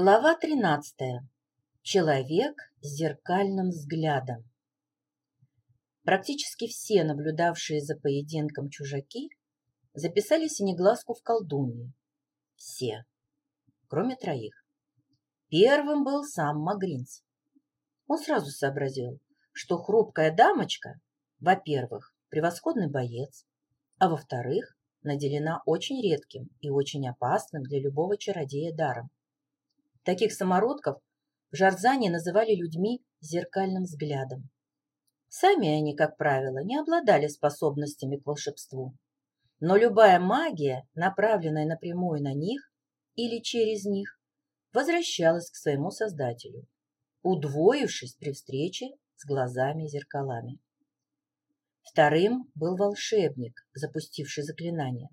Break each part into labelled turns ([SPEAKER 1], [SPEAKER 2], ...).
[SPEAKER 1] Глава 13. Человек с зеркальным взглядом. Практически все наблюдавшие за поединком чужаки записали синеглазку в колдуньи. Все, кроме троих. Первым был сам Магринц. Он сразу сообразил, что хрупкая дамочка, во-первых, превосходный боец, а во-вторых, наделена очень редким и очень опасным для любого чародея даром Таких самородков в Жарзане называли людьми зеркальным взглядом. Сами они, как правило, не обладали способностями к волшебству. Но любая магия, направленная напрямую на них или через них, возвращалась к своему создателю, удвоившись при встрече с глазами-зеркалами. Вторым был волшебник, запустивший заклинание.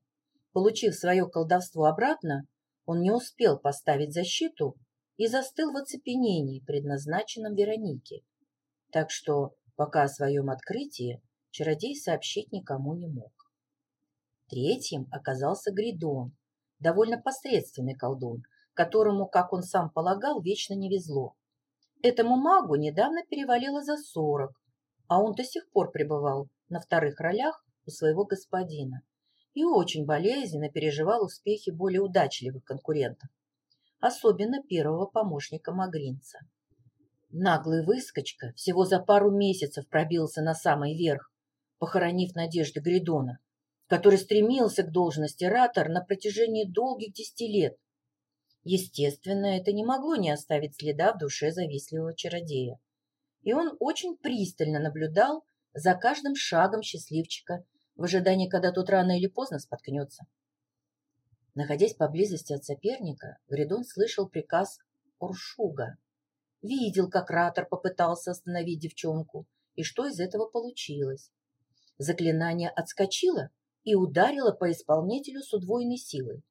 [SPEAKER 1] Получив свое колдовство обратно, он не успел поставить защиту и застыл в оцепенении, предназначенном Веронике. Так что пока о своем открытии чародей сообщить никому не мог. Третьим оказался Гридон, довольно посредственный колдун, которому, как он сам полагал, вечно не везло. Этому магу недавно перевалило за сорок, а он до сих пор пребывал на вторых ролях у своего господина и очень болезненно переживал успехи более удачливых конкурентов особенно первого помощника Магринца. Наглый выскочка всего за пару месяцев пробился на самый верх, похоронив надежды Гридона, который стремился к должности ратор на протяжении долгих десяти лет. Естественно, это не могло не оставить следа в душе завистливого чародея. И он очень пристально наблюдал за каждым шагом счастливчика в ожидании, когда тот рано или поздно споткнется. Находясь поблизости от соперника, Гридон слышал приказ Оршуга. Видел, как Ратор попытался остановить девчонку, и что из этого получилось. Заклинание отскочило и ударило по исполнителю с удвоенной силой.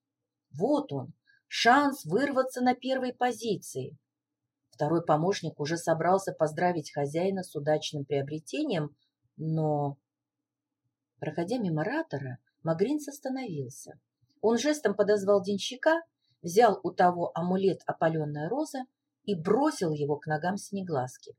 [SPEAKER 1] Вот он, шанс вырваться на первой позиции. Второй помощник уже собрался поздравить хозяина с удачным приобретением, но... Проходя мимо Ратора, Магринц остановился. Он жестом подозвал денщика, взял у того амулет опаленная роза и бросил его к ногам Синеглазки.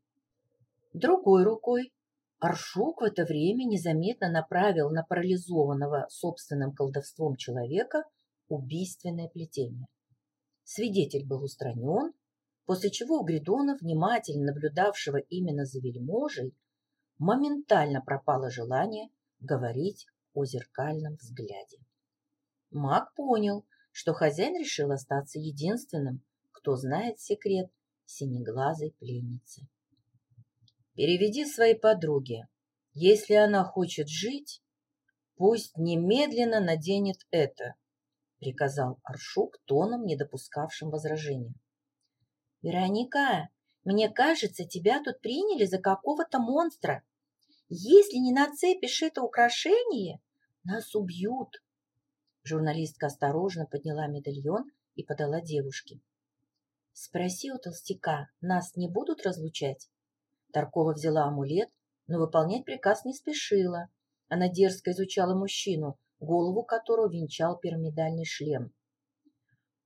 [SPEAKER 1] Другой рукой Аршук в это время незаметно направил на парализованного собственным колдовством человека убийственное плетение. Свидетель был устранен, после чего у Гридона, внимательно наблюдавшего именно за вельможей, моментально пропало желание говорить о зеркальном взгляде. Маг понял, что хозяин решил остаться единственным, кто знает секрет синеглазой пленницы. Переведи своей подруге. Если она хочет жить, пусть немедленно наденет это, приказал Аршук тоном, не допускавшим возражения. Вероника, мне кажется, тебя тут приняли за какого-то монстра. Если не нацепишь это украшение, нас убьют. Журналистка осторожно подняла медальон и подала девушке. «Спроси у толстяка, нас не будут разлучать?» Таркова взяла амулет, но выполнять приказ не спешила. Она дерзко изучала мужчину, голову которого венчал пирамидальный шлем.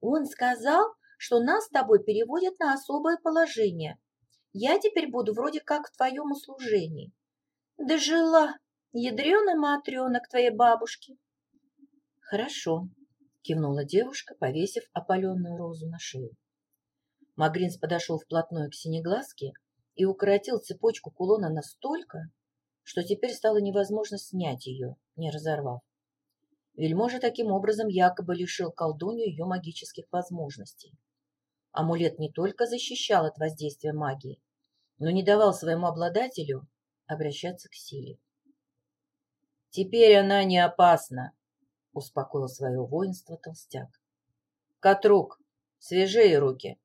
[SPEAKER 1] «Он сказал, что нас с тобой переводят на особое положение. Я теперь буду вроде как в твоем услужении. Дожила, ядрена матрена к твоей бабушке. «Хорошо», — кивнула девушка, повесив опаленную розу на шею. Магринс подошел вплотную к синеглазке и укоротил цепочку кулона настолько, что теперь стало невозможно снять ее, не разорвав. Вельможа таким образом якобы лишил колдунью ее магических возможностей. Амулет не только защищал от воздействия магии, но не давал своему обладателю обращаться к силе. «Теперь она не опасна», — успокоил свое воинство толстяк. «Катрук, свежие руки!»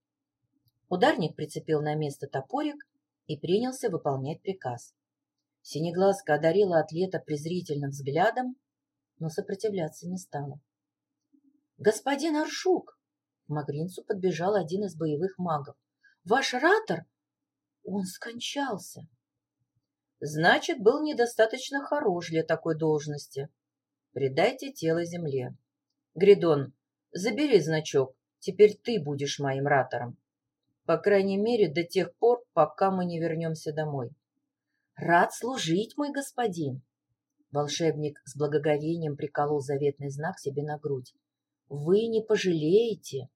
[SPEAKER 1] Ударник прицепил на место топорик и принялся выполнять приказ. Синеглазка одарила атлета презрительным взглядом, но сопротивляться не стала. «Господин Аршук!» К Магринцу подбежал один из боевых магов. «Ваш ратор? Он скончался!» «Значит, был недостаточно хорош для такой должности», Предайте тело земле. Гридон, забери значок, Теперь ты будешь моим ратором. По крайней мере, до тех пор, пока мы не вернемся домой. Рад служить, мой господин. Волшебник с благоговением приколол заветный знак себе на грудь. Вы не пожалеете.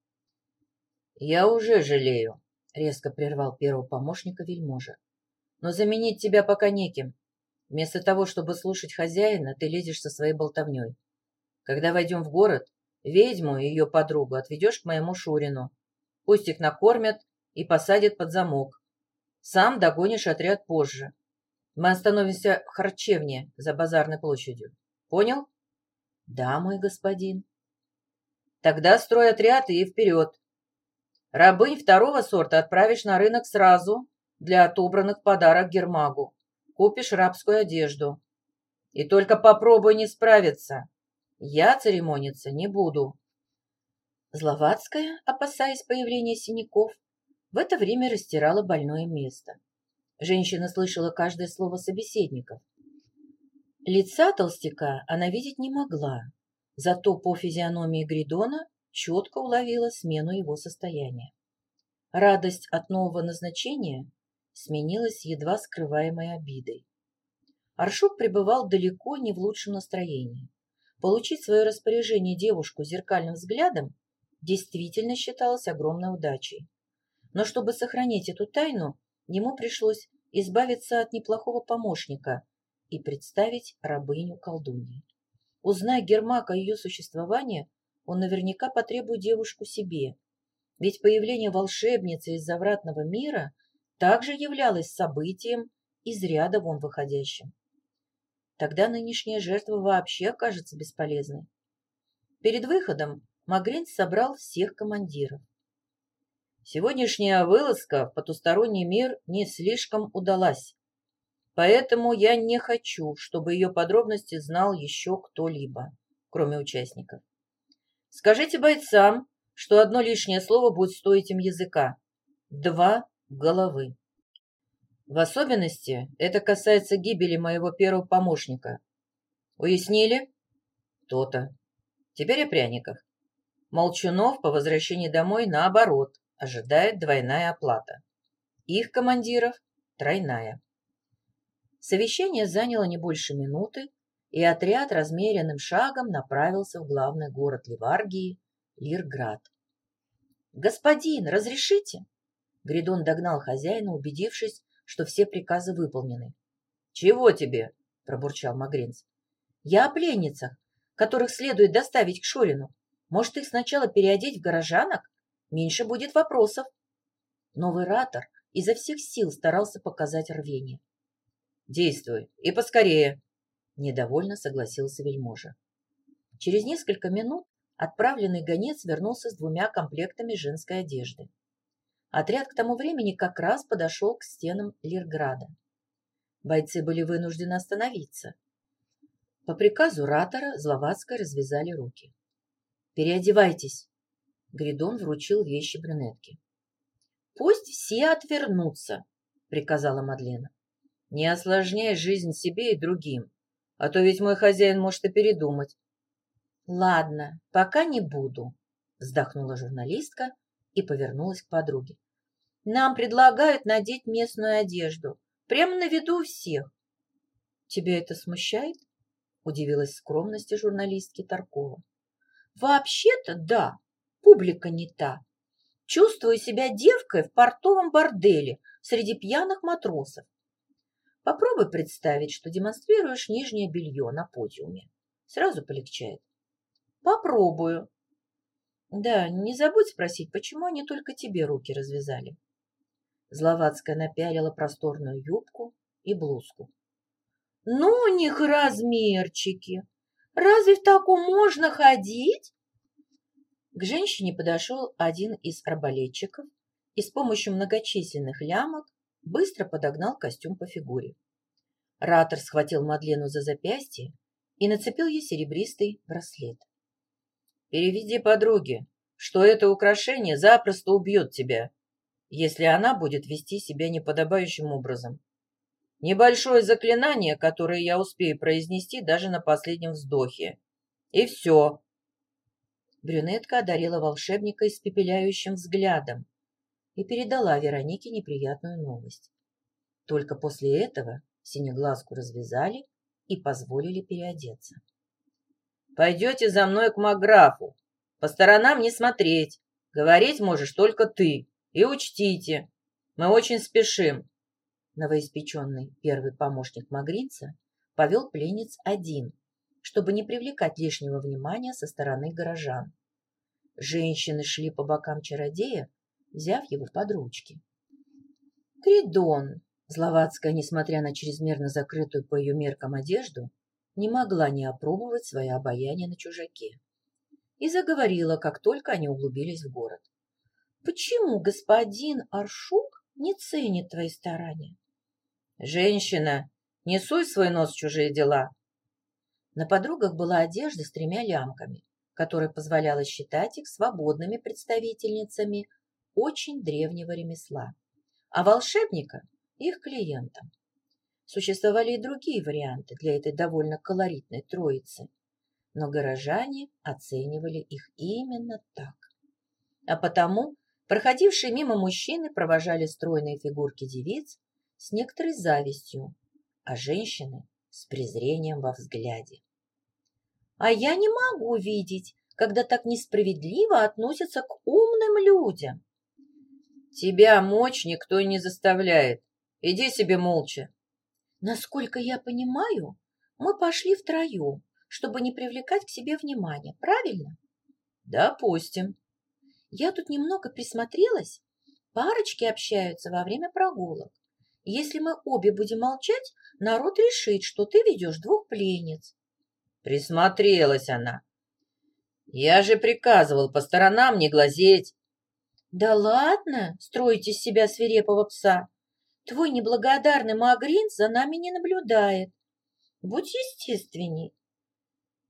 [SPEAKER 1] Я уже жалею, резко прервал первого помощника вельможа. Но заменить тебя пока неким. Вместо того, чтобы слушать хозяина, ты лезешь со своей болтовней. Когда войдем в город, ведьму и ее подругу отведешь к моему Шурину. Пусть их накормят и посадят под замок. Сам догонишь отряд позже. Мы остановимся в харчевне за базарной площадью. Понял? Да, мой господин. Тогда строй отряд и вперед. Рабынь второго сорта отправишь на рынок сразу для отобранных подарок Гермагу. Купишь рабскую одежду. И только попробуй не справиться. Я церемониться не буду. Зловацкая, опасаясь появления синяков, в это время растирала больное место. Женщина слышала каждое слово собеседников. Лица толстяка она видеть не могла, зато по физиономии Гридона четко уловила смену его состояния. Радость от нового назначения сменилась едва скрываемой обидой. Аршук пребывал далеко не в лучшем настроении. Получить свое распоряжение девушку зеркальным взглядом действительно считалось огромной удачей. Но чтобы сохранить эту тайну, ему пришлось избавиться от неплохого помощника и представить рабыню колдуньи. Узнай Гермак о ее существовании, он наверняка потребует девушку себе, ведь появление волшебницы из завратного мира также являлось событием из ряда вон выходящим. Тогда нынешняя жертва вообще окажется бесполезной. Перед выходом Магринц собрал всех командиров. Сегодняшняя вылазка в потусторонний мир не слишком удалась, поэтому я не хочу, чтобы ее подробности знал еще кто-либо, кроме участников. Скажите бойцам, что одно лишнее слово будет стоить им языка. Два головы. В особенности это касается гибели моего первого помощника. Уяснили? То-то. Теперь о пряниках. Молчунов по возвращении домой, наоборот, ожидает двойная оплата. Их командиров – тройная. Совещание заняло не больше минуты, и отряд размеренным шагом направился в главный город Ливаргии – Лирград. «Господин, разрешите?» Гридон догнал хозяина, убедившись, что все приказы выполнены. «Чего тебе?» – пробурчал Магринц. «Я о пленницах, которых следует доставить к Шорину. Может, их сначала переодеть в горожанок? Меньше будет вопросов». Новый ратор изо всех сил старался показать рвение. «Действуй, и поскорее!» – недовольно согласился вельможа. Через несколько минут отправленный гонец вернулся с двумя комплектами женской одежды. Отряд к тому времени как раз подошел к стенам Лирграда. Бойцы были вынуждены остановиться. По приказу ратора Зловацкой развязали руки. «Переодевайтесь!» Гридон вручил вещи брюнетке. «Пусть все отвернутся!» — приказала Мадлена. «Не осложняй жизнь себе и другим, а то ведь мой хозяин может и передумать». «Ладно, пока не буду», — вздохнула журналистка и повернулась к подруге. Нам предлагают надеть местную одежду. Прямо на виду у всех. Тебя это смущает? Удивилась скромности журналистки Таркова. Вообще-то да, публика не та. Чувствую себя девкой в портовом борделе среди пьяных матросов. Попробуй представить, что демонстрируешь нижнее белье на подиуме. Сразу полегчает. Попробую. Да, не забудь спросить, почему они только тебе руки развязали. Зловацкая напялила просторную юбку и блузку. «Ну, у них размерчики! Разве в таком можно ходить?» К женщине подошел один из арбалетчиков и с помощью многочисленных лямок быстро подогнал костюм по фигуре. Ратор схватил Мадлену за запястье и нацепил ей серебристый браслет. «Переведи подруге, что это украшение запросто убьет тебя если она будет вести себя неподобающим образом. Небольшое заклинание, которое я успею произнести даже на последнем вздохе. И все. Брюнетка одарила волшебника испепеляющим взглядом и передала Веронике неприятную новость. Только после этого синеглазку развязали и позволили переодеться. «Пойдете за мной к Маграфу. По сторонам не смотреть. Говорить можешь только ты. И учтите, мы очень спешим». Новоиспеченный первый помощник Магринца повел пленниц один, чтобы не привлекать лишнего внимания со стороны горожан. Женщины шли по бокам чародея, взяв его под ручки. Кридон, Зловацкая, несмотря на чрезмерно закрытую по ее меркам одежду, не могла не опробовать свое обаяние на чужаке. И заговорила, как только они углубились в город. «Почему господин Аршук не ценит твои старания?» «Женщина, не суй свой нос в чужие дела!» На подругах была одежда с тремя лямками, которая позволяла считать их свободными представительницами очень древнего ремесла, а волшебника их клиентам. Существовали и другие варианты для этой довольно колоритной троицы, но горожане оценивали их именно так. А потому проходившие мимо мужчины провожали стройные фигурки девиц с некоторой завистью, а женщины с презрением во взгляде. А я не могу видеть, когда так несправедливо относятся к умным людям. Тебя мочь никто не заставляет, Иди себе молча. Насколько я понимаю, мы пошли втроем, чтобы не привлекать к себе внимания, правильно? Допустим. Я тут немного присмотрелась. Парочки общаются во время прогулок. Если мы обе будем молчать, народ решит, что ты ведешь двух пленниц. Присмотрелась она. Я же приказывал по сторонам не глазеть. Да ладно, строите из себя свирепого пса. Твой неблагодарный Магрин за нами не наблюдает. Будь естественней.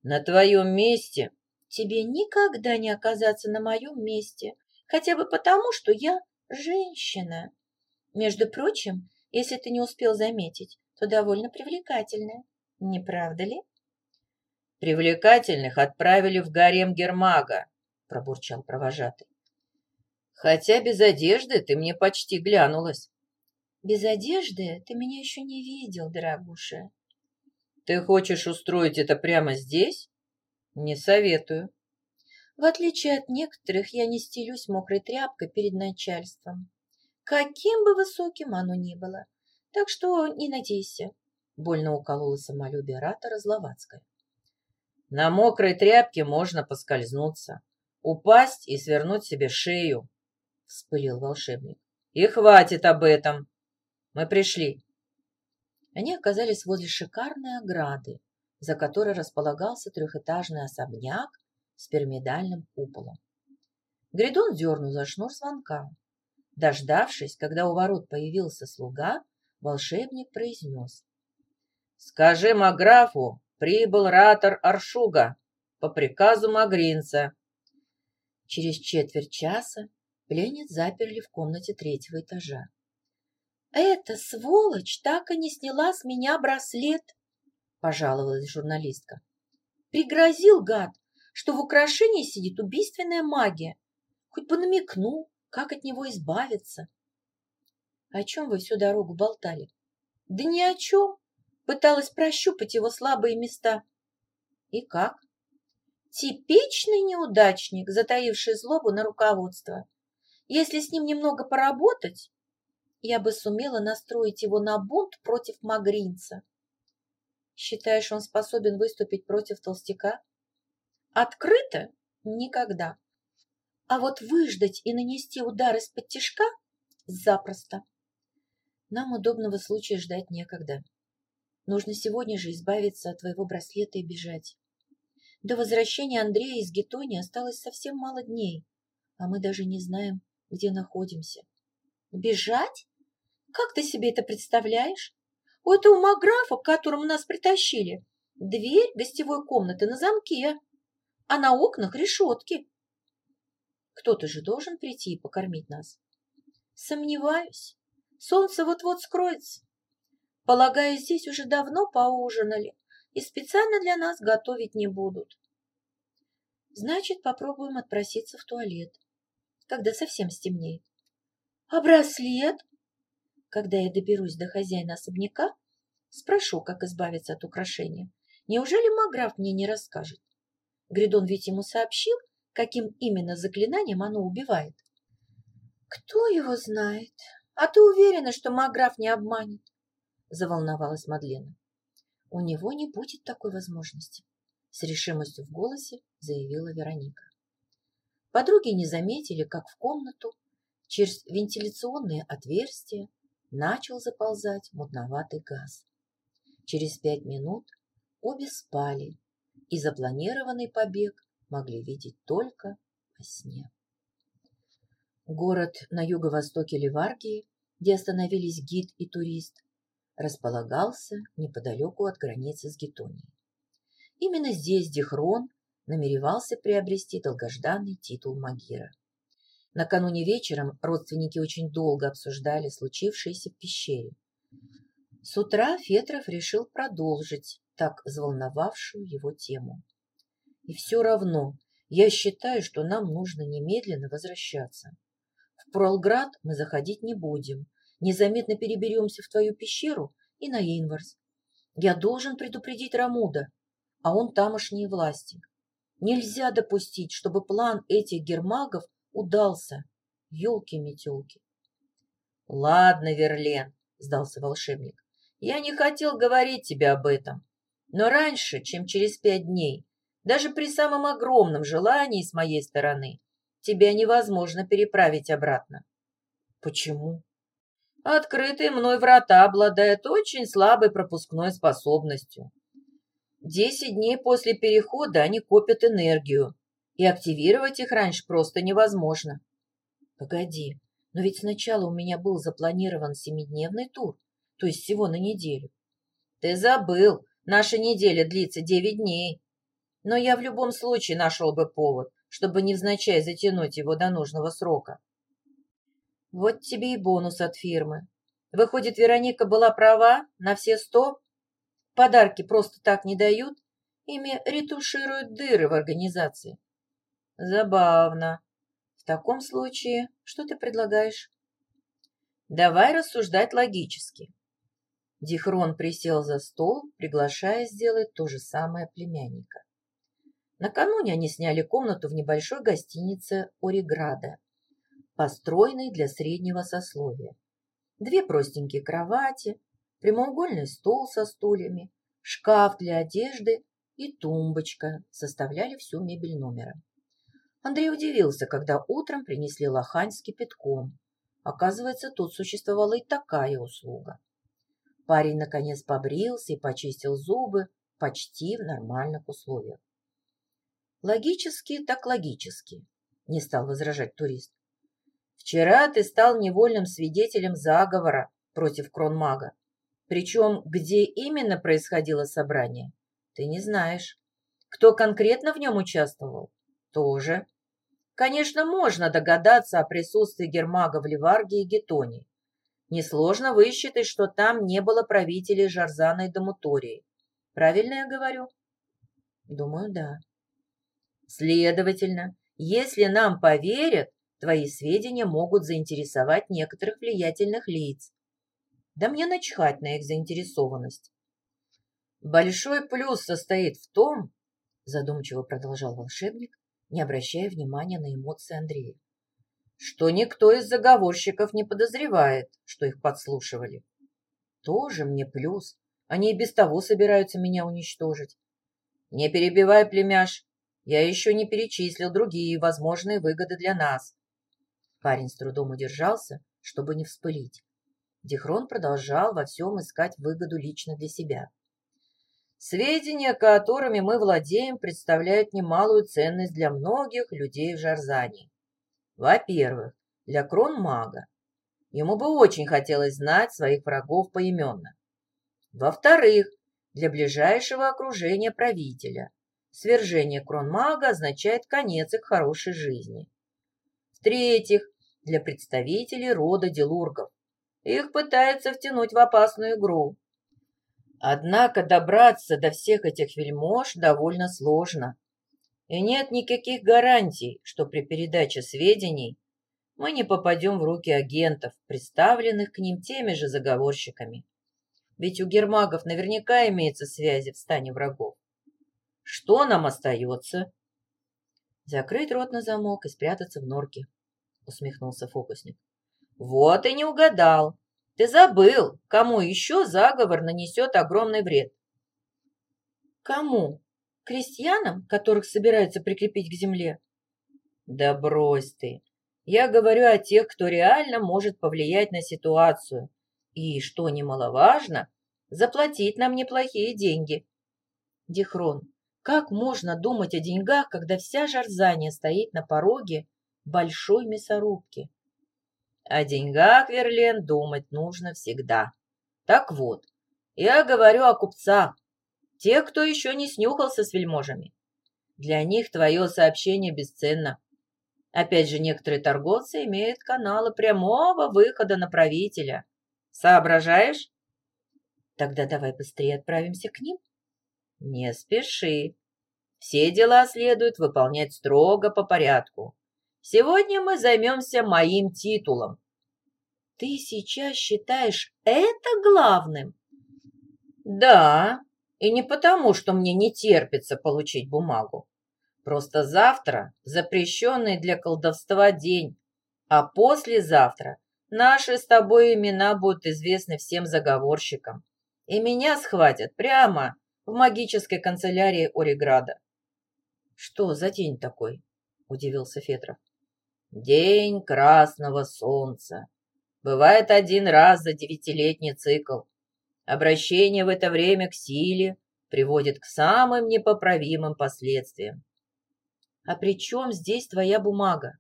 [SPEAKER 1] На твоем месте. Тебе никогда не оказаться на моем месте, хотя бы потому, что я женщина. Между прочим, если ты не успел заметить, то довольно привлекательная. Не правда ли? Привлекательных отправили в гарем Гермага, пробурчал провожатый. Хотя без одежды ты мне почти глянулась. Без одежды ты меня еще не видел, дорогуша. Ты хочешь устроить это прямо здесь? Не советую. В отличие от некоторых, я не стелюсь мокрой тряпкой перед начальством. Каким бы высоким оно ни было. Так что не надейся. Больно уколола самолюбие ратора Зловацкая. На мокрой тряпке можно поскользнуться, упасть и свернуть себе шею, — вспылил волшебник. И хватит об этом. Мы пришли. Они оказались возле шикарной ограды, за которой располагался трехэтажный особняк с пирамидальным куполом. Гридон дернул за шнур звонка. Дождавшись, когда у ворот появился слуга, волшебник произнес. — Скажи Маграфу, прибыл ратор Аршуга по приказу Магринца. Через четверть часа пленниц заперли в комнате третьего этажа. «Эта сволочь так и не сняла с меня браслет», — пожаловалась журналистка. «Пригрозил гад, что в украшении сидит убийственная магия. Хоть бы намекнул, как от него избавиться». «О чем вы всю дорогу болтали?» «Да ни о чем. Пыталась прощупать его слабые места». «И как?» «Типичный неудачник, затаивший злобу на руководство. Если с ним немного поработать, я бы сумела настроить его на бунт против Магринца. Считаешь, он способен выступить против толстяка? Открыто? Никогда. А вот выждать и нанести удар из-под тишка – запросто. Нам удобного случая ждать некогда. Нужно сегодня же избавиться от твоего браслета и бежать. До возвращения Андрея из Гетони осталось совсем мало дней, а мы даже не знаем, где находимся. Бежать? Как ты себе это представляешь? У этого маграфа, к которому нас притащили, дверь гостевой комнаты на замке, а на окнах решетки. Кто-то же должен прийти и покормить нас. Сомневаюсь. Солнце вот-вот скроется. Полагаю, здесь уже давно поужинали и специально для нас готовить не будут. Значит, попробуем отпроситься в туалет, когда совсем стемнеет. А браслет? Когда я доберусь до хозяина особняка, спрошу, как избавиться от украшения. Неужели Маграф мне не расскажет? Гридон ведь ему сообщил, каким именно заклинанием оно убивает. Кто его знает? А ты уверена, что Маграф не обманет? Заволновалась Мадлена. У него не будет такой возможности, с решимостью в голосе заявила Вероника. Подруги не заметили, как в комнату через вентиляционные отверстия начал заползать мутноватый газ. Через пять минут обе спали, и запланированный побег могли видеть только во сне. Город на юго-востоке Ливаргии, где остановились гид и турист, располагался неподалеку от границы с Гетонией. Именно здесь Дихрон намеревался приобрести долгожданный титул Магира. Накануне вечером родственники очень долго обсуждали случившееся в пещере. С утра Фетров решил продолжить так взволновавшую его тему. И все равно я считаю, что нам нужно немедленно возвращаться. В Пролград мы заходить не будем. Незаметно переберемся в твою пещеру и на Инварс. Я должен предупредить Рамуда, а он тамошние власти. Нельзя допустить, чтобы план этих гермагов удался. Ёлки-метёлки. — Ладно, Верлен, — сдался волшебник. — Я не хотел говорить тебе об этом. Но раньше, чем через пять дней, даже при самом огромном желании с моей стороны, тебя невозможно переправить обратно. — Почему? Открытые мной врата обладают очень слабой пропускной способностью. Десять дней после перехода они копят энергию, и активировать их раньше просто невозможно. Погоди, но ведь сначала у меня был запланирован семидневный тур, то есть всего на неделю. Ты забыл, наша неделя длится девять дней. Но я в любом случае нашел бы повод, чтобы невзначай затянуть его до нужного срока. Вот тебе и бонус от фирмы. Выходит, Вероника была права на все сто? Подарки просто так не дают, ими ретушируют дыры в организации. Забавно. В таком случае, что ты предлагаешь? Давай рассуждать логически. Дихрон присел за стол, приглашая сделать то же самое племянника. Накануне они сняли комнату в небольшой гостинице Ориграда, построенной для среднего сословия. Две простенькие кровати, прямоугольный стол со стульями, шкаф для одежды и тумбочка составляли всю мебель номера. Андрей удивился, когда утром принесли лохань с кипятком. Оказывается, тут существовала и такая услуга. Парень, наконец, побрился и почистил зубы почти в нормальных условиях. Логически так логически, не стал возражать турист. Вчера ты стал невольным свидетелем заговора против кронмага. Причем, где именно происходило собрание, ты не знаешь. Кто конкретно в нем участвовал? Тоже. Конечно, можно догадаться о присутствии Гермага в Ливарге и Гетоне. Несложно высчитать, что там не было правителей Жарзана и Дамутории. Правильно я говорю? Думаю, да. Следовательно, если нам поверят, твои сведения могут заинтересовать некоторых влиятельных лиц, да мне начхать на их заинтересованность. Большой плюс состоит в том, задумчиво продолжал волшебник, не обращая внимания на эмоции Андрея, что никто из заговорщиков не подозревает, что их подслушивали. Тоже мне плюс. Они и без того собираются меня уничтожить. Не перебивай, племяш. Я еще не перечислил другие возможные выгоды для нас. Парень с трудом удержался, чтобы не вспылить. Дихрон продолжал во всем искать выгоду лично для себя. Сведения, которыми мы владеем, представляют немалую ценность для многих людей в Жарзане. Во-первых, для кронмага. Ему бы очень хотелось знать своих врагов поименно. Во-вторых, для ближайшего окружения правителя. Свержение кронмага означает конец их хорошей жизни. В-третьих, для представителей рода Делургов. Их пытаются втянуть в опасную игру. Однако добраться до всех этих вельмож довольно сложно. И нет никаких гарантий, что при передаче сведений мы не попадем в руки агентов, представленных к ним теми же заговорщиками. Ведь у гермагов наверняка имеются связи в стане врагов. Что нам остается? Закрыть рот на замок и спрятаться в норке, усмехнулся фокусник. Вот и не угадал. Ты забыл, кому еще заговор нанесет огромный вред. Кому? Крестьянам, которых собираются прикрепить к земле? Да брось ты. Я говорю о тех, кто реально может повлиять на ситуацию. И, что немаловажно, заплатить нам неплохие деньги. Дихрон, как можно думать о деньгах, когда вся Жарзания стоит на пороге большой мясорубки? О деньгах, Верлен, думать нужно всегда. Так вот, я говорю о купцах, тех, кто еще не снюхался с вельможами. Для них твое сообщение бесценно. Опять же, некоторые торговцы имеют каналы прямого выхода на правителя. Соображаешь? Тогда давай быстрее отправимся к ним. Не спеши. Все дела следует выполнять строго по порядку. Сегодня мы займемся моим титулом. Ты сейчас считаешь это главным? Да, и не потому, что мне не терпится получить бумагу. Просто завтра запрещенный для колдовства день, а послезавтра наши с тобой имена будут известны всем заговорщикам. И меня схватят прямо в магической канцелярии Ориграда. Что за день такой? Удивился Фетров. День красного солнца. Бывает один раз за девятилетний цикл. Обращение в это время к силе приводит к самым непоправимым последствиям. А при чем здесь твоя бумага?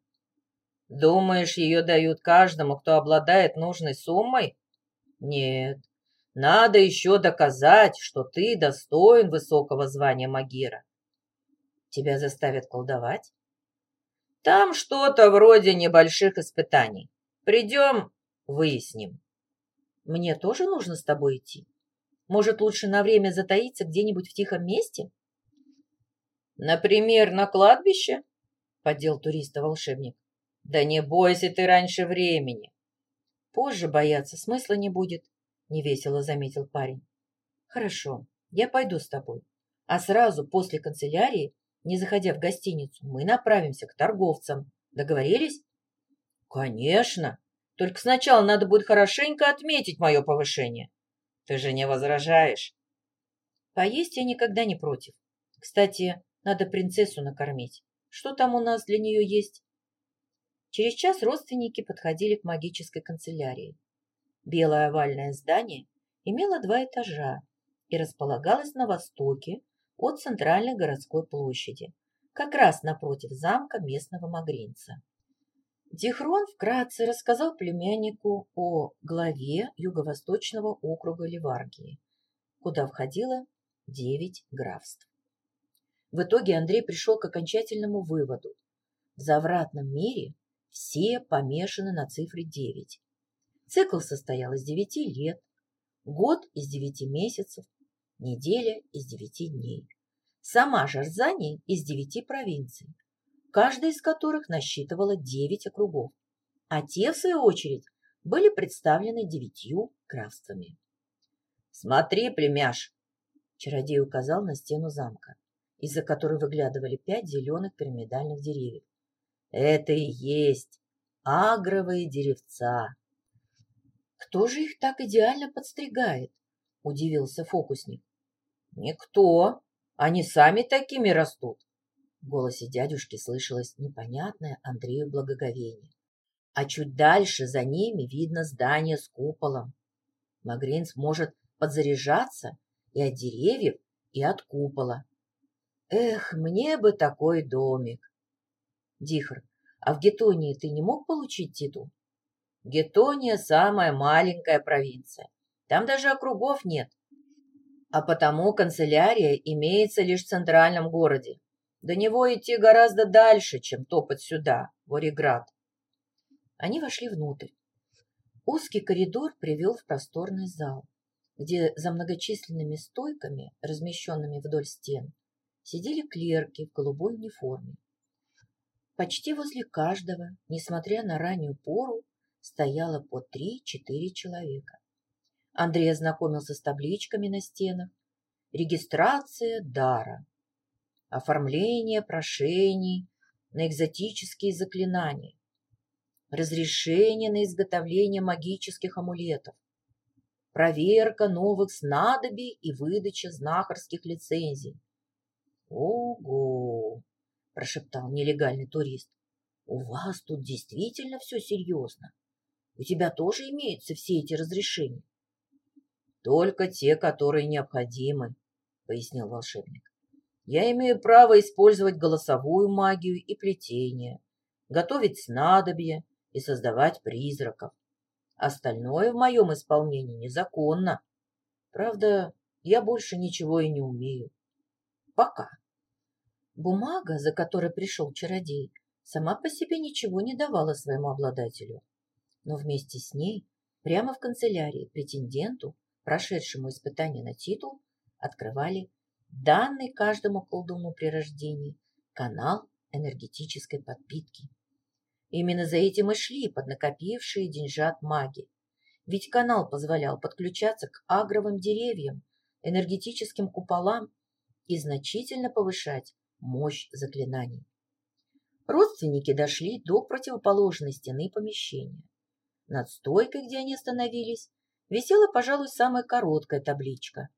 [SPEAKER 1] Думаешь, ее дают каждому, кто обладает нужной суммой? Нет. Надо еще доказать, что ты достоин высокого звания Магира. Тебя заставят колдовать? Там что-то вроде небольших испытаний. Придем, выясним. Мне тоже нужно с тобой идти? Может, лучше на время затаиться где-нибудь в тихом месте? Например, на кладбище? Поддел туриста волшебник. Да не бойся ты раньше времени. Позже бояться смысла не будет, невесело заметил парень. Хорошо, я пойду с тобой. А сразу после канцелярии, не заходя в гостиницу, мы направимся к торговцам. Договорились? Конечно. Только сначала надо будет хорошенько отметить мое повышение. Ты же не возражаешь? Поесть я никогда не против. Кстати, надо принцессу накормить. Что там у нас для нее есть? Через час родственники подходили к магической канцелярии. Белое овальное здание имело два этажа и располагалось на востоке от центральной городской площади, как раз напротив замка местного магринца. Дихрон вкратце рассказал племяннику о главе юго-восточного округа Ливаргии, куда входило девять графств. В итоге Андрей пришел к окончательному выводу. В завратном мире все помешаны на цифре 9. Цикл состоял из 9 лет, год из 9 месяцев, неделя из 9 дней. Сама Жарзания из 9 провинций, каждая из которых насчитывала 9 округов, а те, в свою очередь, были представлены девятью графствами. «Смотри, племяш!» – чародей указал на стену замка из-за которой выглядывали пять зеленых пирамидальных деревьев. Это и есть агровые деревца. Кто же их так идеально подстригает? Удивился фокусник. Никто. Они сами такими растут. В голосе дядюшки слышалось непонятное Андрею благоговение. А чуть дальше за ними видно здание с куполом. Магринс может подзаряжаться и от деревьев, и от купола. Эх, мне бы такой домик. Дихр, а в Гетонии ты не мог получить титул? Гетония самая маленькая провинция. Там даже округов нет. А потому канцелярия имеется лишь в центральном городе. До него идти гораздо дальше, чем топать сюда, в Ориград. Они вошли внутрь. Узкий коридор привел в просторный зал, где за многочисленными стойками, размещенными вдоль стен, сидели клерки в голубой униформе. Почти возле каждого, несмотря на раннюю пору, стояло по три-четыре человека. Андрей ознакомился с табличками на стенах. Регистрация дара. Оформление прошений на экзотические заклинания. Разрешение на изготовление магических амулетов. Проверка новых снадобий и выдача знахарских лицензий. Ого! прошептал нелегальный турист. У вас тут действительно все серьезно. У тебя тоже имеются все эти разрешения? Только те, которые необходимы, пояснил волшебник. Я имею право использовать голосовую магию и плетение, готовить снадобья и создавать призраков. Остальное в моем исполнении незаконно. Правда, я больше ничего и не умею. Пока. Бумага, за которой пришел чародей, сама по себе ничего не давала своему обладателю. Но вместе с ней, прямо в канцелярии претенденту, прошедшему испытание на титул, открывали данный каждому колдуну при рождении канал энергетической подпитки. Именно за этим и шли поднакопившие деньжат маги. Ведь канал позволял подключаться к агровым деревьям, энергетическим куполам и значительно повышать мощь заклинаний. Родственники дошли до противоположной стены помещения. Над стойкой, где они остановились, висела, пожалуй, самая короткая табличка.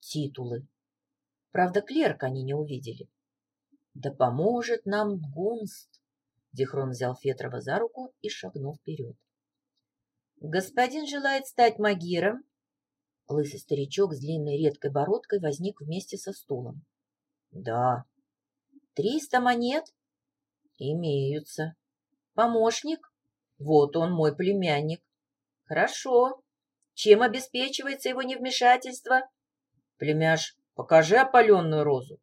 [SPEAKER 1] Титулы. Правда, клерка они не увидели. «Да поможет нам Гунст!» Дихрон взял Фетрова за руку и шагнул вперед. «Господин желает стать магиром?» Лысый старичок с длинной редкой бородкой возник вместе со стулом. «Да», Триста монет? Имеются. Помощник? Вот он, мой племянник. Хорошо. Чем обеспечивается его невмешательство? Племяш, покажи опаленную розу.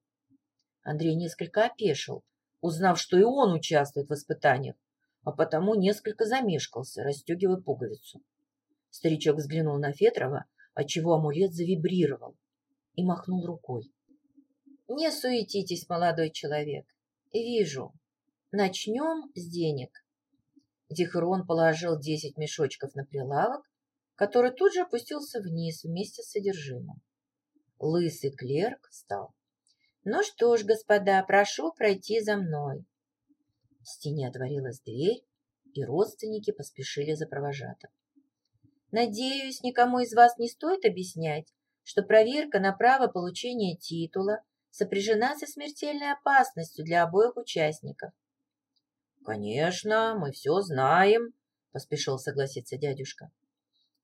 [SPEAKER 1] Андрей несколько опешил, узнав, что и он участвует в испытаниях, а потому несколько замешкался, расстегивая пуговицу. Старичок взглянул на Фетрова, отчего амулет завибрировал, и махнул рукой. Не суетитесь, молодой человек. Вижу. Начнем с денег. Дихрон положил десять мешочков на прилавок, который тут же опустился вниз вместе с содержимым. Лысый клерк встал. Ну что ж, господа, прошу пройти за мной. В стене отворилась дверь, и родственники поспешили за провожатым. Надеюсь, никому из вас не стоит объяснять, что проверка на право получения титула сопряжена со смертельной опасностью для обоих участников. «Конечно, мы все знаем», – поспешил согласиться дядюшка.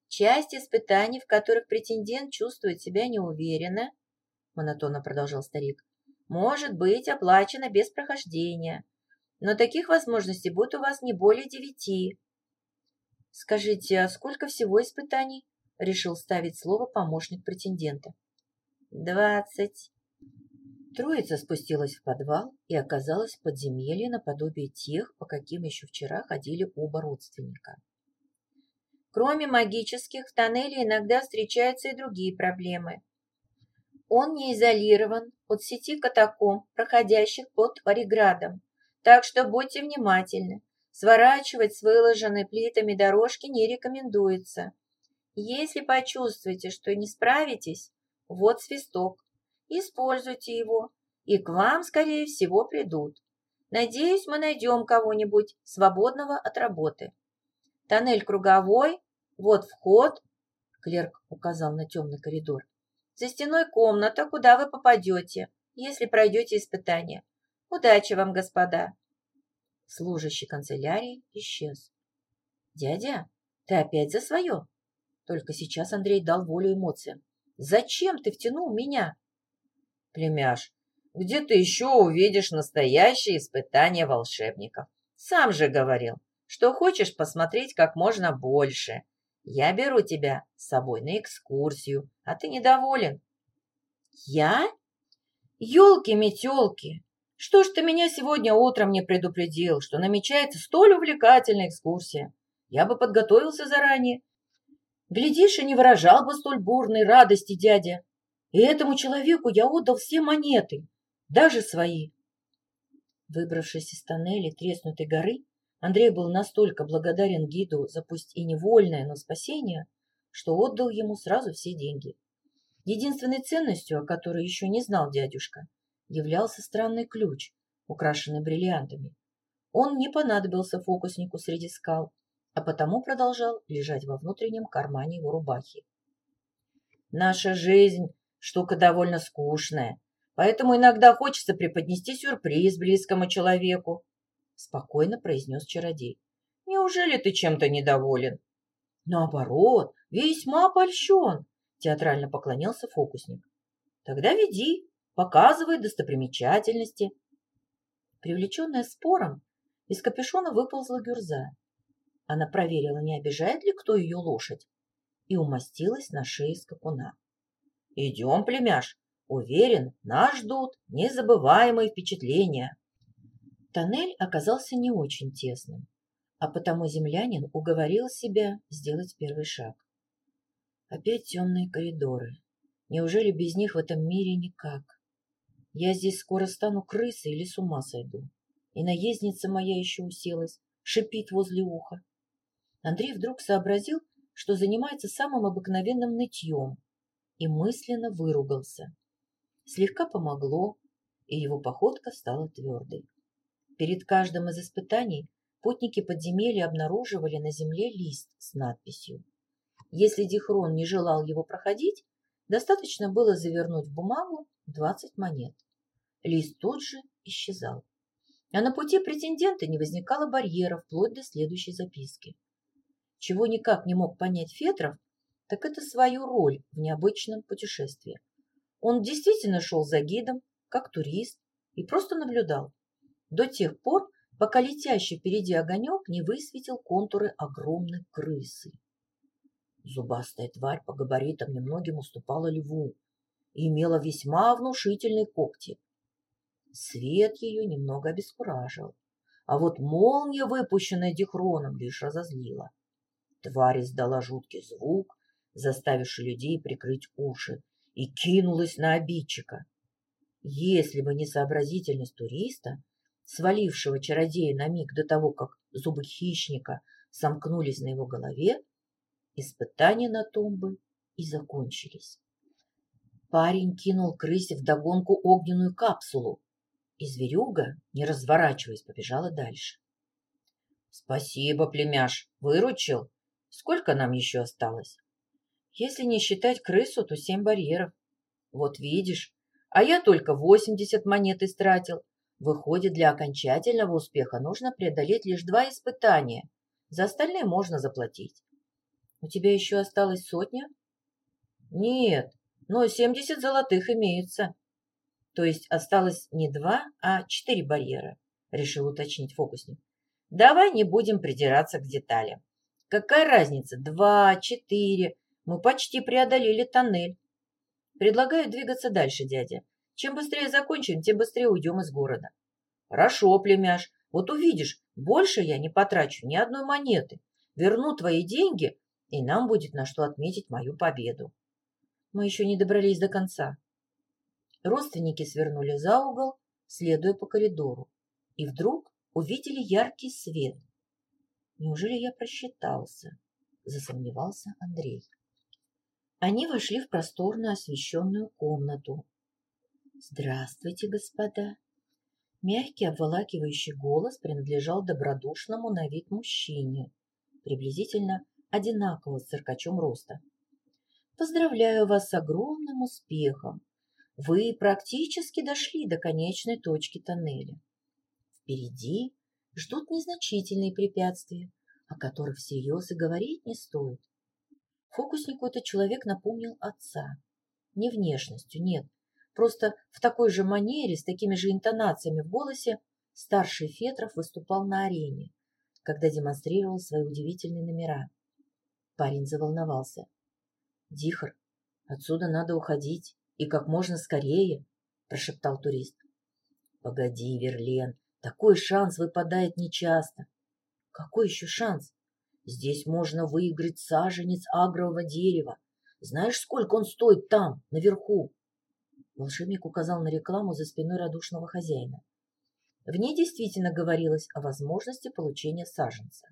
[SPEAKER 1] «Часть испытаний, в которых претендент чувствует себя неуверенно», – монотонно продолжал старик, – «может быть оплачена без прохождения, но таких возможностей будет у вас не более девяти». «Скажите, а сколько всего испытаний?» – решил ставить слово помощник претендента. «Двадцать», Троица спустилась в подвал и оказалась в подземелье наподобие тех, по каким еще вчера ходили оба родственника. Кроме магических, в тоннеле иногда встречаются и другие проблемы. Он не изолирован от сети катакомб, проходящих под Ореградом, так что будьте внимательны. Сворачивать с выложенной плитами дорожки не рекомендуется. Если почувствуете, что не справитесь, вот свисток. Используйте его, и к вам, скорее всего, придут. Надеюсь, мы найдем кого-нибудь свободного от работы. Тоннель круговой, вот вход, клерк указал на темный коридор. За стеной комната, куда вы попадете, если пройдете испытание. Удачи вам, господа. Служащий канцелярии исчез. Дядя, ты опять за свое? Только сейчас Андрей дал волю эмоциям. Зачем ты втянул меня? племяш, где ты еще увидишь настоящее испытание волшебников? Сам же говорил, что хочешь посмотреть как можно больше. Я беру тебя с собой на экскурсию, а ты недоволен. Я? Ёлки-метёлки! Что ж ты меня сегодня утром не предупредил, что намечается столь увлекательная экскурсия? Я бы подготовился заранее. Глядишь, и не выражал бы столь бурной радости дядя. И этому человеку я отдал все монеты. даже свои. Выбравшись из тоннеля треснутой горы, Андрей был настолько благодарен гиду за пусть и невольное, но спасение, что отдал ему сразу все деньги. Единственной ценностью, о которой еще не знал дядюшка, являлся странный ключ, украшенный бриллиантами. Он не понадобился фокуснику среди скал, а потому продолжал лежать во внутреннем кармане его рубахи. «Наша жизнь – штука довольно скучная, поэтому иногда хочется преподнести сюрприз близкому человеку», – спокойно произнес чародей. «Неужели ты чем-то недоволен?» «Наоборот, весьма польщен», – театрально поклонился фокусник. «Тогда веди, показывай достопримечательности». Привлеченная спором, из капюшона выползла Гюрза. Она проверила, не обижает ли кто ее лошадь, и умостилась на шее скакуна. — Идем, племяш. Уверен, нас ждут незабываемые впечатления. Тоннель оказался не очень тесным, а потому землянин уговорил себя сделать первый шаг. Опять темные коридоры. Неужели без них в этом мире никак? Я здесь скоро стану крысой или с ума сойду. И наездница моя еще уселась, шипит возле уха. Андрей вдруг сообразил, что занимается самым обыкновенным нытьем, и мысленно выругался. Слегка помогло, и его походка стала твердой. Перед каждым из испытаний путники подземелья обнаруживали на земле лист с надписью. Если Дихрон не желал его проходить, достаточно было завернуть в бумагу 20 монет. Лист тут же исчезал. А на пути претендента не возникало барьера вплоть до следующей записки. Чего никак не мог понять Фетров, так это свою роль в необычном путешествии. Он действительно шел за гидом, как турист, и просто наблюдал. До тех пор, пока летящий впереди огонек не высветил контуры огромной крысы. Зубастая тварь по габаритам немногим уступала льву и имела весьма внушительные когти. Свет ее немного обескуражил, а вот молния, выпущенная Дихроном, лишь разозлила. Тварь издала жуткий звук, заставивший людей прикрыть уши, и кинулась на обидчика. Если бы не сообразительность туриста, свалившего чародея на миг до того, как зубы хищника сомкнулись на его голове, испытания на том бы и закончились. Парень кинул крысе вдогонку огненную капсулу, и зверюга, не разворачиваясь, побежала дальше. — Спасибо, племяш, выручил, Сколько нам еще осталось? Если не считать крысу, то семь барьеров. Вот видишь, а я только восемьдесят монет истратил. Выходит, для окончательного успеха нужно преодолеть лишь два испытания. За остальные можно заплатить. У тебя еще осталось сотня? Нет, но семьдесят золотых имеются. То есть осталось не два, а четыре барьера, решил уточнить фокусник. Давай не будем придираться к деталям. Какая разница? Два, четыре. Мы почти преодолели тоннель. Предлагаю двигаться дальше, дядя. Чем быстрее закончим, тем быстрее уйдем из города. Хорошо, племяш. Вот увидишь, больше я не потрачу ни одной монеты. Верну твои деньги, и нам будет на что отметить мою победу. Мы еще не добрались до конца. Родственники свернули за угол, следуя по коридору, и вдруг увидели яркий свет – Неужели я просчитался? Засомневался Андрей. Они вошли в просторную освещенную комнату. Здравствуйте, господа. Мягкий обволакивающий голос принадлежал добродушному на вид мужчине, приблизительно одинакового с циркачом роста. Поздравляю вас с огромным успехом. Вы практически дошли до конечной точки тоннеля. Впереди ждут незначительные препятствия, о которых всерьез и говорить не стоит. Фокуснику этот человек напомнил отца. Не внешностью, нет. Просто в такой же манере, с такими же интонациями в голосе, старший Фетров выступал на арене, когда демонстрировал свои удивительные номера. Парень заволновался. «Дихар, отсюда надо уходить, и как можно скорее», – прошептал турист. «Погоди, Верлен, такой шанс выпадает нечасто. Какой еще шанс? Здесь можно выиграть саженец агрового дерева. Знаешь, сколько он стоит там, наверху? Волшебник указал на рекламу за спиной радушного хозяина. В ней действительно говорилось о возможности получения саженца.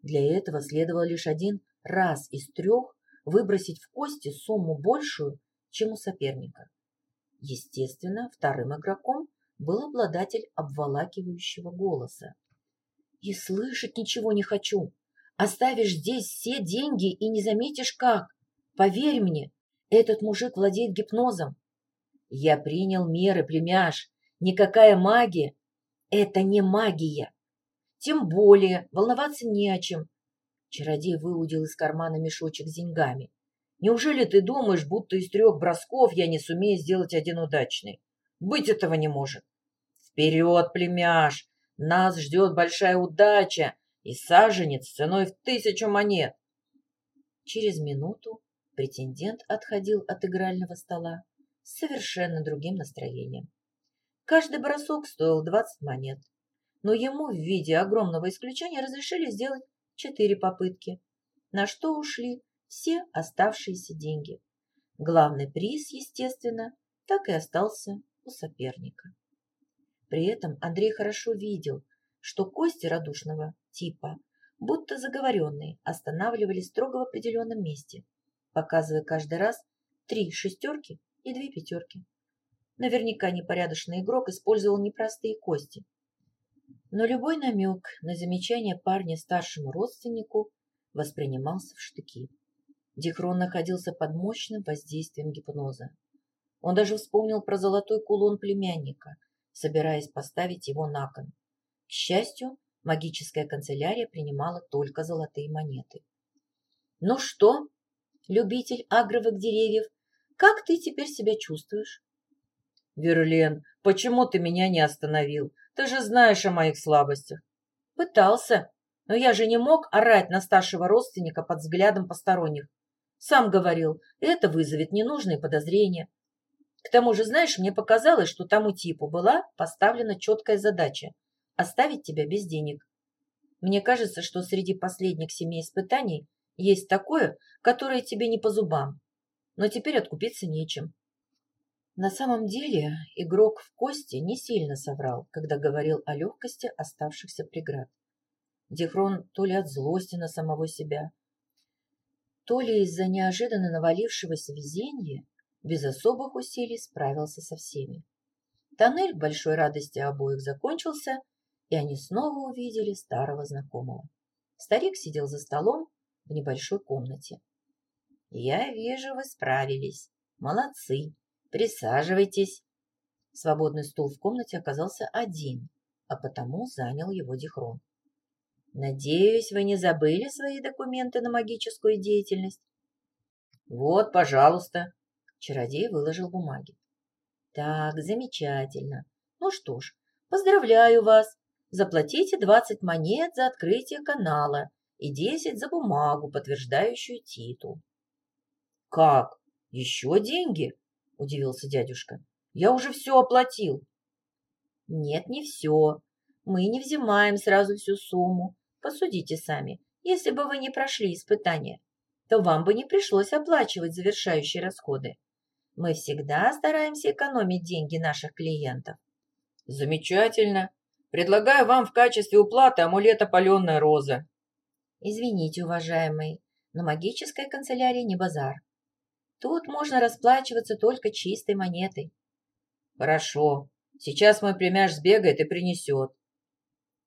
[SPEAKER 1] Для этого следовало лишь один раз из трех выбросить в кости сумму большую, чем у соперника. Естественно, вторым игроком был обладатель обволакивающего голоса. «И слышать ничего не хочу. Оставишь здесь все деньги и не заметишь как. Поверь мне, этот мужик владеет гипнозом. Я принял меры, племяш. Никакая магия — это не магия. Тем более волноваться не о чем. Чародей выудил из кармана мешочек с деньгами. Неужели ты думаешь, будто из трех бросков я не сумею сделать один удачный? Быть этого не может. Вперед, племяш! Нас ждет большая удача и саженец ценой в тысячу монет. Через минуту претендент отходил от игрального стола совершенно другим настроением. Каждый бросок стоил 20 монет, но ему в виде огромного исключения разрешили сделать четыре попытки, на что ушли все оставшиеся деньги. Главный приз, естественно, так и остался у соперника. При этом Андрей хорошо видел, что кости радушного типа, будто заговоренные, останавливались строго в определенном месте, показывая каждый раз три шестерки и две пятерки. Наверняка непорядочный игрок использовал непростые кости. Но любой намек на замечание парня старшему родственнику воспринимался в штыки. Дихрон находился под мощным воздействием гипноза. Он даже вспомнил про золотой кулон племянника, собираясь поставить его на кон. К счастью, магическая канцелярия принимала только золотые монеты. «Ну что, любитель агровых деревьев, как ты теперь себя чувствуешь? Верлен, почему ты меня не остановил? Ты же знаешь о моих слабостях. Пытался, но я же не мог орать на старшего родственника под взглядом посторонних. Сам говорил, это вызовет ненужные подозрения. К тому же, знаешь, мне показалось, что тому типу была поставлена четкая задача – оставить тебя без денег. Мне кажется, что среди последних семи испытаний есть такое, которое тебе не по зубам но теперь откупиться нечем. На самом деле игрок в кости не сильно соврал, когда говорил о легкости оставшихся преград. Дихрон то ли от злости на самого себя, то ли из-за неожиданно навалившегося везения без особых усилий справился со всеми. Тоннель большой радости обоих закончился, и они снова увидели старого знакомого. Старик сидел за столом в небольшой комнате. Я вижу, вы справились. Молодцы. Присаживайтесь. Свободный стул в комнате оказался один, а потому занял его Дихрон. Надеюсь, вы не забыли свои документы на магическую деятельность? Вот, пожалуйста. Чародей выложил бумаги. Так, замечательно. Ну что ж, поздравляю вас. Заплатите 20 монет за открытие канала и 10 за бумагу, подтверждающую титул. «Как? Еще деньги?» – удивился дядюшка. «Я уже все оплатил». «Нет, не все. Мы не взимаем сразу всю сумму. Посудите сами. Если бы вы не прошли испытание, то вам бы не пришлось оплачивать завершающие расходы. Мы всегда стараемся экономить деньги наших клиентов». «Замечательно. Предлагаю вам в качестве уплаты амулет «Опаленная роза». «Извините, уважаемый, но магическая канцелярия не базар. Тут можно расплачиваться только чистой монетой. Хорошо. Сейчас мой племяш сбегает и принесет.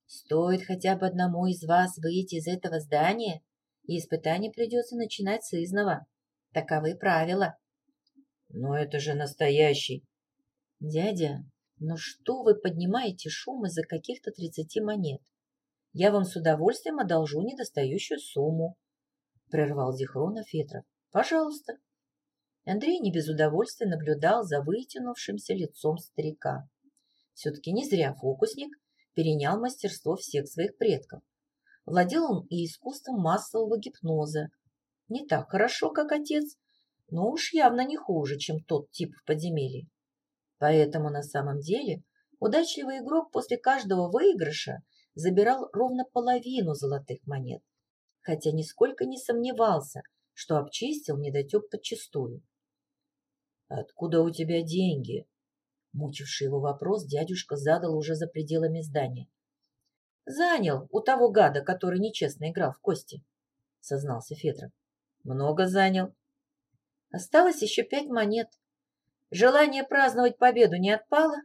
[SPEAKER 1] Стоит хотя бы одному из вас выйти из этого здания, и испытание придется начинать с изного. Таковы правила. Но это же настоящий. Дядя, ну что вы поднимаете шум из-за каких-то тридцати монет? Я вам с удовольствием одолжу недостающую сумму. Прервал Зихрона Фетров. Пожалуйста. Андрей не без удовольствия наблюдал за вытянувшимся лицом старика. Все-таки не зря фокусник перенял мастерство всех своих предков. Владел он и искусством массового гипноза. Не так хорошо, как отец, но уж явно не хуже, чем тот тип в подземелье. Поэтому на самом деле удачливый игрок после каждого выигрыша забирал ровно половину золотых монет, хотя нисколько не сомневался, что обчистил недотеп подчистую. Откуда у тебя деньги? Мучивший его вопрос дядюшка задал уже за пределами здания. Занял у того гада, который нечестно играл в кости, сознался Федров. Много занял. Осталось еще пять монет. Желание праздновать победу не отпало?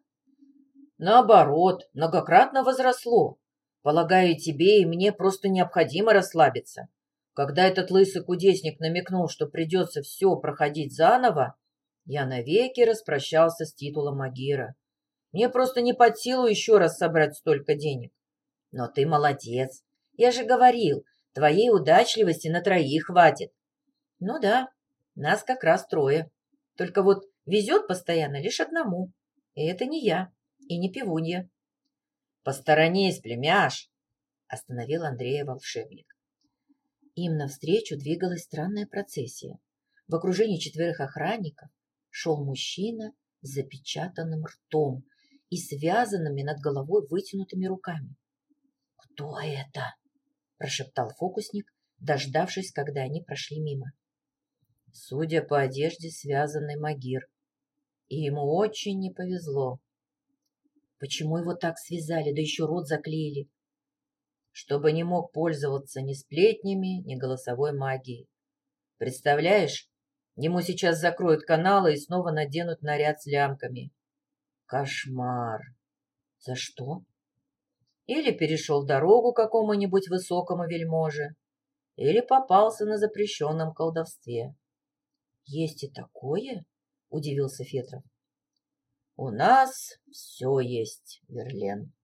[SPEAKER 1] Наоборот, многократно возросло. Полагаю, тебе и мне просто необходимо расслабиться. Когда этот лысый кудесник намекнул, что придется все проходить заново, я навеки распрощался с титулом Агира. Мне просто не под силу еще раз собрать столько денег. Но ты молодец. Я же говорил, твоей удачливости на троих хватит. Ну да, нас как раз трое. Только вот везет постоянно лишь одному. И это не я, и не пивунья. Посторонись, племяш, остановил Андрея волшебник. Им навстречу двигалась странная процессия. В окружении четверых охранников шел мужчина с запечатанным ртом и связанными над головой вытянутыми руками. «Кто это?» – прошептал фокусник, дождавшись, когда они прошли мимо. Судя по одежде, связанный Магир. И ему очень не повезло. Почему его так связали, да еще рот заклеили? чтобы не мог пользоваться ни сплетнями, ни голосовой магией. Представляешь, ему сейчас закроют каналы и снова наденут наряд с лямками. Кошмар. За что? Или перешел дорогу какому-нибудь высокому вельможе, или попался на запрещенном колдовстве. Есть и такое? Удивился Фетров. У нас все есть, Верлен.